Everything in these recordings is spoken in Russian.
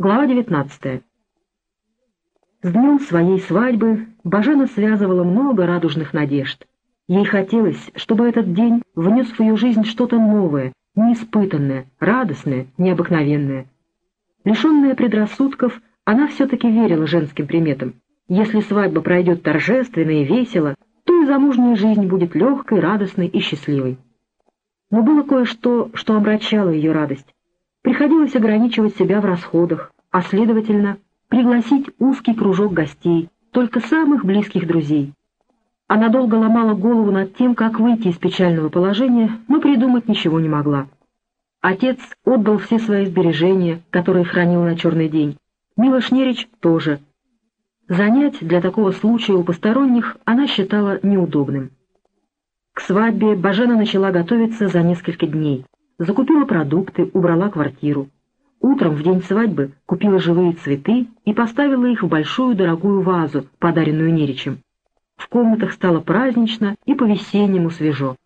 Глава 19. С днем своей свадьбы Бажена связывала много радужных надежд. Ей хотелось, чтобы этот день внес в ее жизнь что-то новое, неиспытанное, радостное, необыкновенное. Лишенная предрассудков, она все-таки верила женским приметам. Если свадьба пройдет торжественно и весело, то и замужняя жизнь будет легкой, радостной и счастливой. Но было кое-что, что омрачало ее радость. Приходилось ограничивать себя в расходах, а, следовательно, пригласить узкий кружок гостей, только самых близких друзей. Она долго ломала голову над тем, как выйти из печального положения, но придумать ничего не могла. Отец отдал все свои сбережения, которые хранил на черный день. Милош Нерич тоже. Занять для такого случая у посторонних она считала неудобным. К свадьбе Бажена начала готовиться за несколько дней. Закупила продукты, убрала квартиру. Утром в день свадьбы купила живые цветы и поставила их в большую дорогую вазу, подаренную Неричем. В комнатах стало празднично и по-весеннему свежо.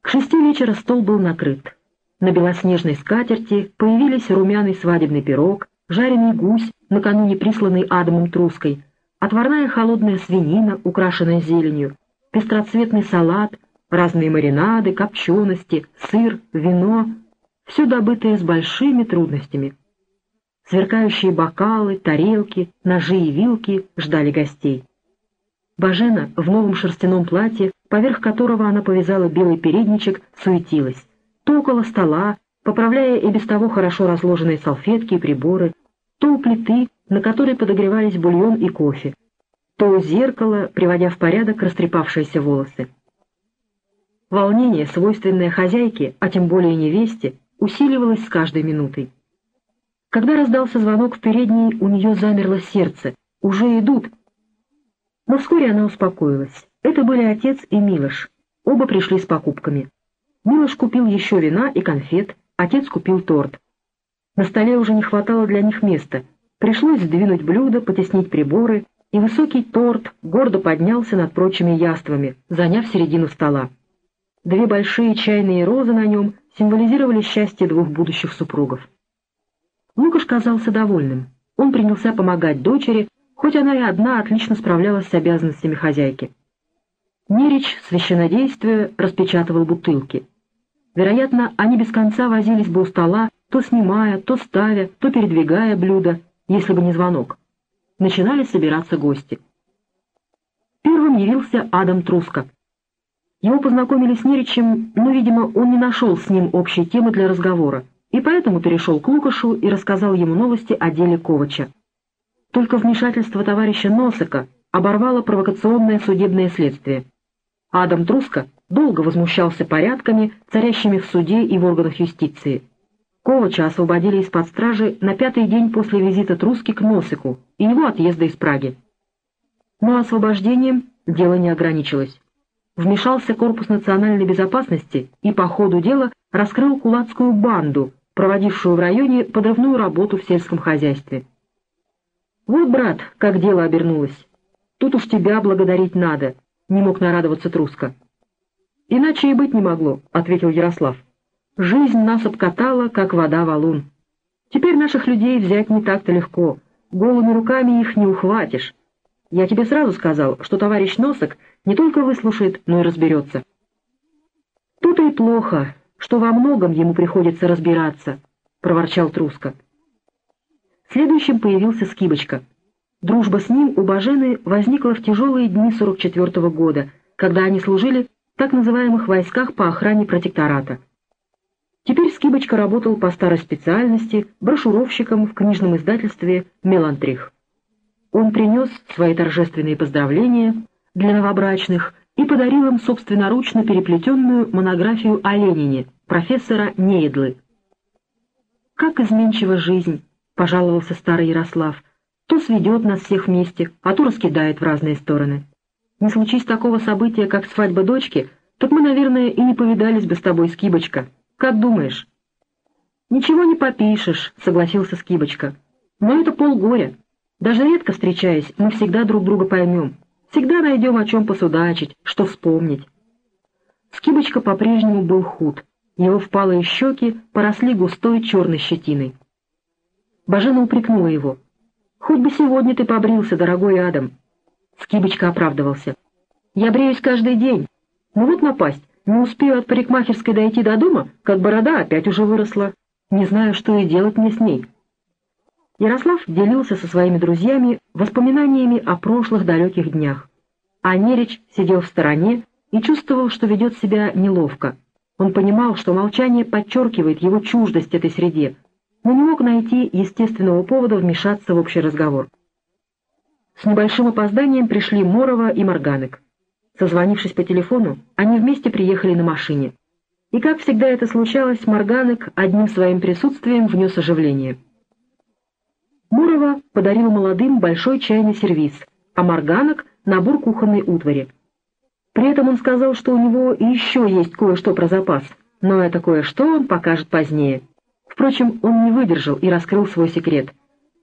К шести вечера стол был накрыт. На белоснежной скатерти появились румяный свадебный пирог, жареный гусь, накануне присланный Адамом Труской, отварная холодная свинина, украшенная зеленью, пестроцветный салат, разные маринады, копчености, сыр, вино, все добытое с большими трудностями. Сверкающие бокалы, тарелки, ножи и вилки ждали гостей. Бажена в новом шерстяном платье, поверх которого она повязала белый передничек, суетилась. То около стола, поправляя и без того хорошо разложенные салфетки и приборы, то у плиты, на которой подогревались бульон и кофе, то у зеркала, приводя в порядок растрепавшиеся волосы. Волнение, свойственное хозяйке, а тем более невесте, усиливалось с каждой минутой. Когда раздался звонок в передней, у нее замерло сердце. «Уже идут!» Но вскоре она успокоилась. Это были отец и Милош. Оба пришли с покупками. Милош купил еще вина и конфет, отец купил торт. На столе уже не хватало для них места. Пришлось сдвинуть блюда, потеснить приборы, и высокий торт гордо поднялся над прочими яствами, заняв середину стола. Две большие чайные розы на нем символизировали счастье двух будущих супругов. Лукаш казался довольным. Он принялся помогать дочери, хоть она и одна отлично справлялась с обязанностями хозяйки. Нерич, священнодействуя, распечатывал бутылки. Вероятно, они без конца возились бы у стола, то снимая, то ставя, то передвигая блюда, если бы не звонок. Начинали собираться гости. Первым явился Адам Труска. Его познакомили с Неричем, но, видимо, он не нашел с ним общей темы для разговора, и поэтому перешел к Лукашу и рассказал ему новости о деле Ковача. Только вмешательство товарища Носака оборвало провокационное судебное следствие. Адам Труска долго возмущался порядками, царящими в суде и в органах юстиции. Ковача освободили из-под стражи на пятый день после визита Труски к Носику и его отъезда из Праги. Но освобождением дело не ограничилось вмешался Корпус национальной безопасности и по ходу дела раскрыл кулацкую банду, проводившую в районе подрывную работу в сельском хозяйстве. «Вот, брат, как дело обернулось. Тут уж тебя благодарить надо», — не мог нарадоваться Труска. «Иначе и быть не могло», — ответил Ярослав. «Жизнь нас обкатала, как вода валун. Теперь наших людей взять не так-то легко. Голыми руками их не ухватишь. Я тебе сразу сказал, что товарищ Носок не только выслушает, но и разберется. Тут-то и плохо, что во многом ему приходится разбираться, — проворчал Труска. Следующим появился Скибочка. Дружба с ним у Бажены возникла в тяжелые дни 44 -го года, когда они служили в так называемых войсках по охране протектората. Теперь Скибочка работал по старой специальности брошюровщиком в книжном издательстве «Мелантрих». Он принес свои торжественные поздравления для новобрачных и подарил им собственноручно переплетенную монографию о Ленине профессора Нейдлы. «Как изменчива жизнь!» — пожаловался старый Ярослав. «То сведет нас всех вместе, а то раскидает в разные стороны. Не случись такого события, как свадьба дочки, так мы, наверное, и не повидались бы с тобой, Скибочка. Как думаешь?» «Ничего не попишешь», — согласился Скибочка. «Но это полгоря. Даже редко встречаясь, мы всегда друг друга поймем. Всегда найдем о чем посудачить, что вспомнить. Скибочка по-прежнему был худ. Его впалые щеки поросли густой черной щетиной. Бажена упрекнула его. «Хоть бы сегодня ты побрился, дорогой Адам». Скибочка оправдывался. «Я бреюсь каждый день. Ну вот напасть. Не успею от парикмахерской дойти до дома, как борода опять уже выросла. Не знаю, что и делать мне с ней». Ярослав делился со своими друзьями воспоминаниями о прошлых далеких днях. А Нерич сидел в стороне и чувствовал, что ведет себя неловко. Он понимал, что молчание подчеркивает его чуждость этой среде, но не мог найти естественного повода вмешаться в общий разговор. С небольшим опозданием пришли Морова и Морганек. Созвонившись по телефону, они вместе приехали на машине. И, как всегда это случалось, Морганек одним своим присутствием внес оживление. Мурова подарил молодым большой чайный сервиз, а Морганок — набор кухонной утвари. При этом он сказал, что у него еще есть кое-что про запас, но это кое-что он покажет позднее. Впрочем, он не выдержал и раскрыл свой секрет.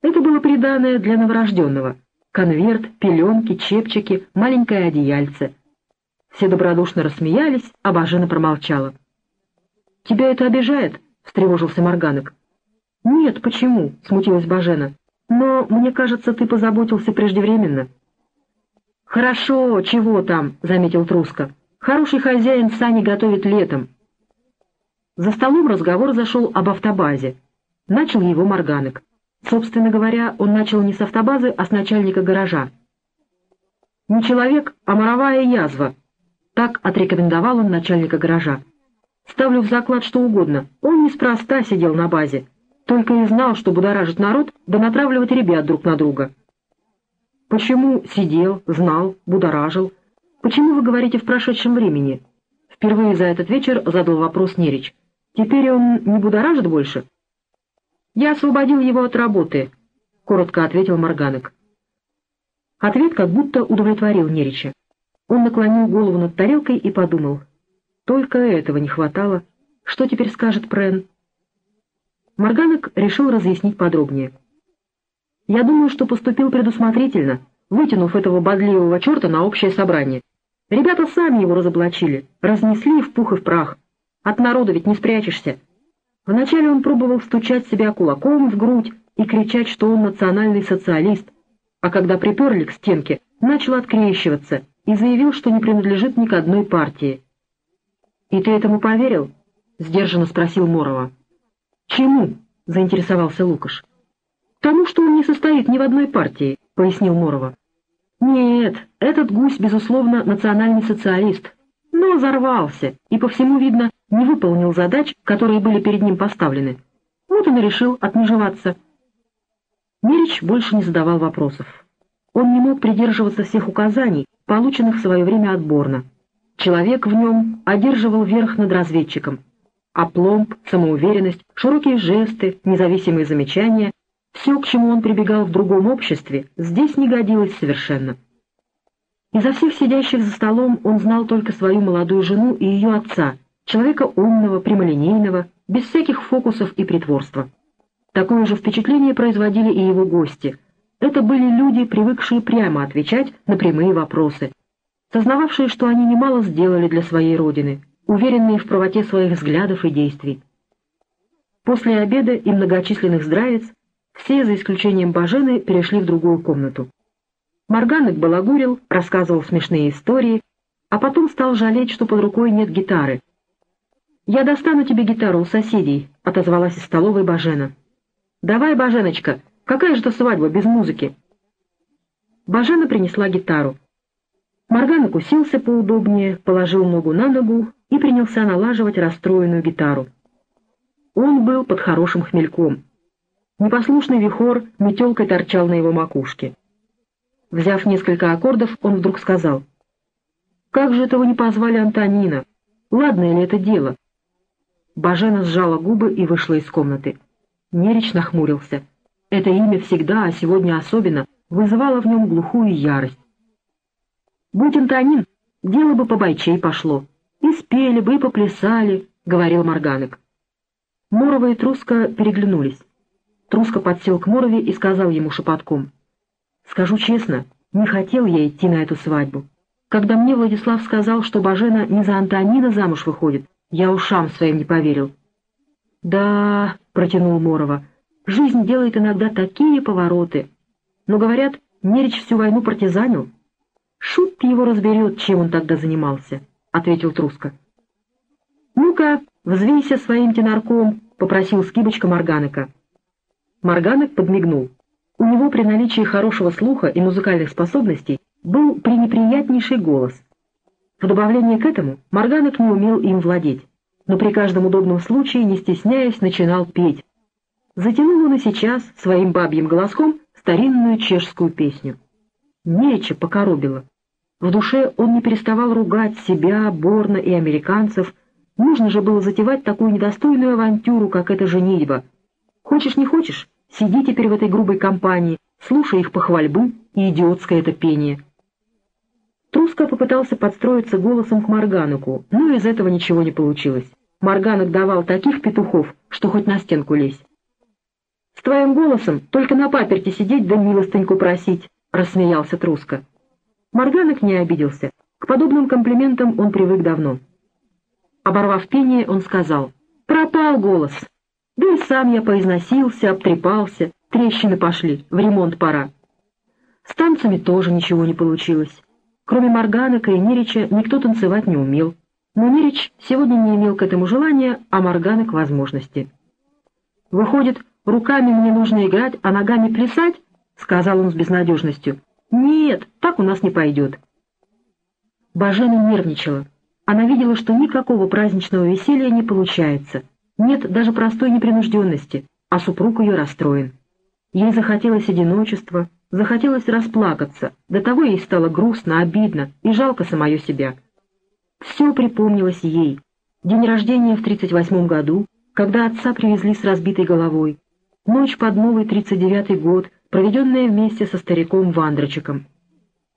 Это было приданное для новорожденного. Конверт, пеленки, чепчики, маленькое одеяльце. Все добродушно рассмеялись, а Бажена промолчала. «Тебя это обижает?» — встревожился Морганок. «Нет, почему?» — смутилась Бажена. «Но, мне кажется, ты позаботился преждевременно». «Хорошо, чего там?» — заметил Труска. «Хороший хозяин сани готовит летом». За столом разговор зашел об автобазе. Начал его Морганок. Собственно говоря, он начал не с автобазы, а с начальника гаража. «Не человек, а моровая язва», — так отрекомендовал он начальника гаража. «Ставлю в заклад что угодно. Он неспроста сидел на базе. Только и знал, что будоражит народ, да натравливать ребят друг на друга. Почему сидел, знал, будоражил? Почему вы говорите в прошедшем времени? Впервые за этот вечер задал вопрос Нерич. Теперь он не будоражит больше? Я освободил его от работы, коротко ответил Морганек. Ответ как будто удовлетворил Нерича. Он наклонил голову над тарелкой и подумал. Только этого не хватало. Что теперь скажет Прен? Морганок решил разъяснить подробнее. «Я думаю, что поступил предусмотрительно, вытянув этого бодливого черта на общее собрание. Ребята сами его разоблачили, разнесли в пух и в прах. От народа ведь не спрячешься. Вначале он пробовал стучать себя кулаком в грудь и кричать, что он национальный социалист, а когда приперли к стенке, начал открещиваться и заявил, что не принадлежит ни к одной партии. «И ты этому поверил?» — сдержанно спросил Морова. «Чему?» — заинтересовался Лукаш. «Тому, что он не состоит ни в одной партии», — пояснил Морова. «Нет, этот гусь, безусловно, национальный социалист, но взорвался и, по всему видно, не выполнил задач, которые были перед ним поставлены. Вот он и решил отмежеваться». Мерич больше не задавал вопросов. Он не мог придерживаться всех указаний, полученных в свое время от Борна. Человек в нем одерживал верх над разведчиком — Опломб, самоуверенность, широкие жесты, независимые замечания — все, к чему он прибегал в другом обществе, здесь не годилось совершенно. Изо всех сидящих за столом он знал только свою молодую жену и ее отца, человека умного, прямолинейного, без всяких фокусов и притворства. Такое же впечатление производили и его гости. Это были люди, привыкшие прямо отвечать на прямые вопросы, сознававшие, что они немало сделали для своей родины, уверенные в правоте своих взглядов и действий. После обеда и многочисленных здравиц все, за исключением Бажены, перешли в другую комнату. Морганок балагурил, рассказывал смешные истории, а потом стал жалеть, что под рукой нет гитары. «Я достану тебе гитару у соседей», — отозвалась из столовой Бажена. «Давай, Баженочка, какая же это свадьба без музыки?» Бажена принесла гитару. Морганок уселся поудобнее, положил ногу на ногу и принялся налаживать расстроенную гитару. Он был под хорошим хмельком. Непослушный вихор метелкой торчал на его макушке. Взяв несколько аккордов, он вдруг сказал, «Как же этого не позвали Антонина? Ладное ли это дело?» Бажена сжала губы и вышла из комнаты. Нерич нахмурился. Это имя всегда, а сегодня особенно, вызывало в нем глухую ярость. «Будь Антонин, дело бы побойчей пошло», «И спели бы, и поплясали», — говорил Морганок. Мурова и Труска переглянулись. Труска подсел к Мурове и сказал ему шепотком. «Скажу честно, не хотел я идти на эту свадьбу. Когда мне Владислав сказал, что Бажена не за Антонина замуж выходит, я ушам своим не поверил». «Да», — протянул Морова, — Жизнь делает иногда такие повороты. Но, говорят, Нерич всю войну партизанил. Шут его разберет, чем он тогда занимался, — ответил Труска. «Ну-ка, взвейся своим тенарком», — попросил скибочка Морганека. Морганек подмигнул. У него при наличии хорошего слуха и музыкальных способностей был пренеприятнейший голос. В добавление к этому Морганек не умел им владеть, но при каждом удобном случае, не стесняясь, начинал петь. Затянул он и сейчас своим бабьим голоском старинную чешскую песню. Нече покоробило. В душе он не переставал ругать себя, Борна и американцев. Нужно же было затевать такую недостойную авантюру, как эта женитьба. Хочешь не хочешь, сиди теперь в этой грубой компании, слушай их похвальбы и идиотское это пение. Труско попытался подстроиться голосом к Моргануку, но из этого ничего не получилось. Морганок давал таких петухов, что хоть на стенку лезь. «С твоим голосом только на паперте сидеть да милостыньку просить», — рассмеялся Труско. Морганок не обиделся. К подобным комплиментам он привык давно. Оборвав пение, он сказал, «Пропал голос. Да и сам я поизносился, обтрепался, трещины пошли, в ремонт пора». С танцами тоже ничего не получилось. Кроме Морганока и Нерича никто танцевать не умел. Но Нерич сегодня не имел к этому желания, а Морганок — возможности. «Выходит, руками мне нужно играть, а ногами плясать?» — сказал он с безнадежностью. «Нет, так у нас не пойдет». Бажена нервничала. Она видела, что никакого праздничного веселья не получается. Нет даже простой непринужденности, а супруг ее расстроен. Ей захотелось одиночества, захотелось расплакаться, до того ей стало грустно, обидно и жалко самое себя. Все припомнилось ей. День рождения в 38 году, когда отца привезли с разбитой головой, ночь под новый 39 год, проведенная вместе со стариком Вандрочиком.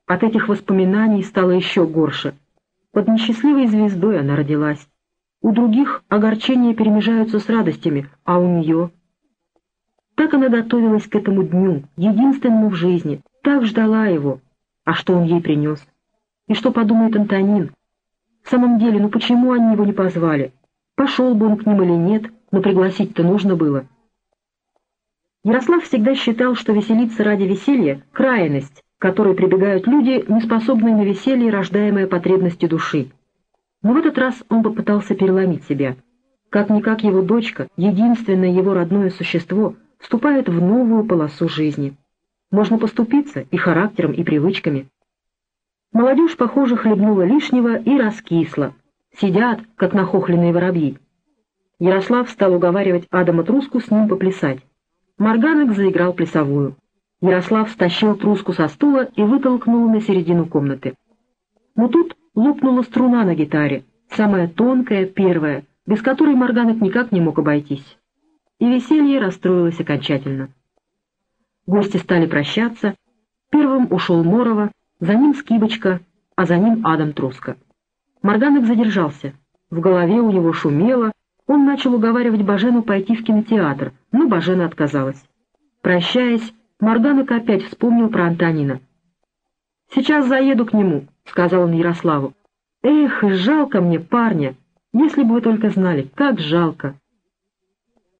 От этих воспоминаний стало еще горше. Под несчастливой звездой она родилась. У других огорчения перемежаются с радостями, а у нее... Так она готовилась к этому дню, единственному в жизни, так ждала его. А что он ей принес? И что подумает Антонин? В самом деле, ну почему они его не позвали? Пошел бы он к ним или нет, но пригласить-то нужно было. Ярослав всегда считал, что веселиться ради веселья — крайность, к которой прибегают люди, не способные на веселье, рождаемое потребностью души. Но в этот раз он попытался переломить себя. Как-никак его дочка, единственное его родное существо, вступает в новую полосу жизни. Можно поступиться и характером, и привычками. Молодежь, похоже, хлебнула лишнего и раскисла. Сидят, как нахохленные воробьи. Ярослав стал уговаривать Адама Труску с ним поплясать. Морганок заиграл плясовую. Ярослав стащил труску со стула и вытолкнул на середину комнаты. Но тут лопнула струна на гитаре, самая тонкая, первая, без которой Морганок никак не мог обойтись. И веселье расстроилось окончательно. Гости стали прощаться. Первым ушел Морова, за ним Скибочка, а за ним Адам Труска. Морганок задержался. В голове у него шумело, он начал уговаривать Бажену пойти в кинотеатр, но Бажена отказалась. Прощаясь, Морганок опять вспомнил про Антонина. «Сейчас заеду к нему», — сказал он Ярославу. «Эх, жалко мне парня, если бы вы только знали, как жалко».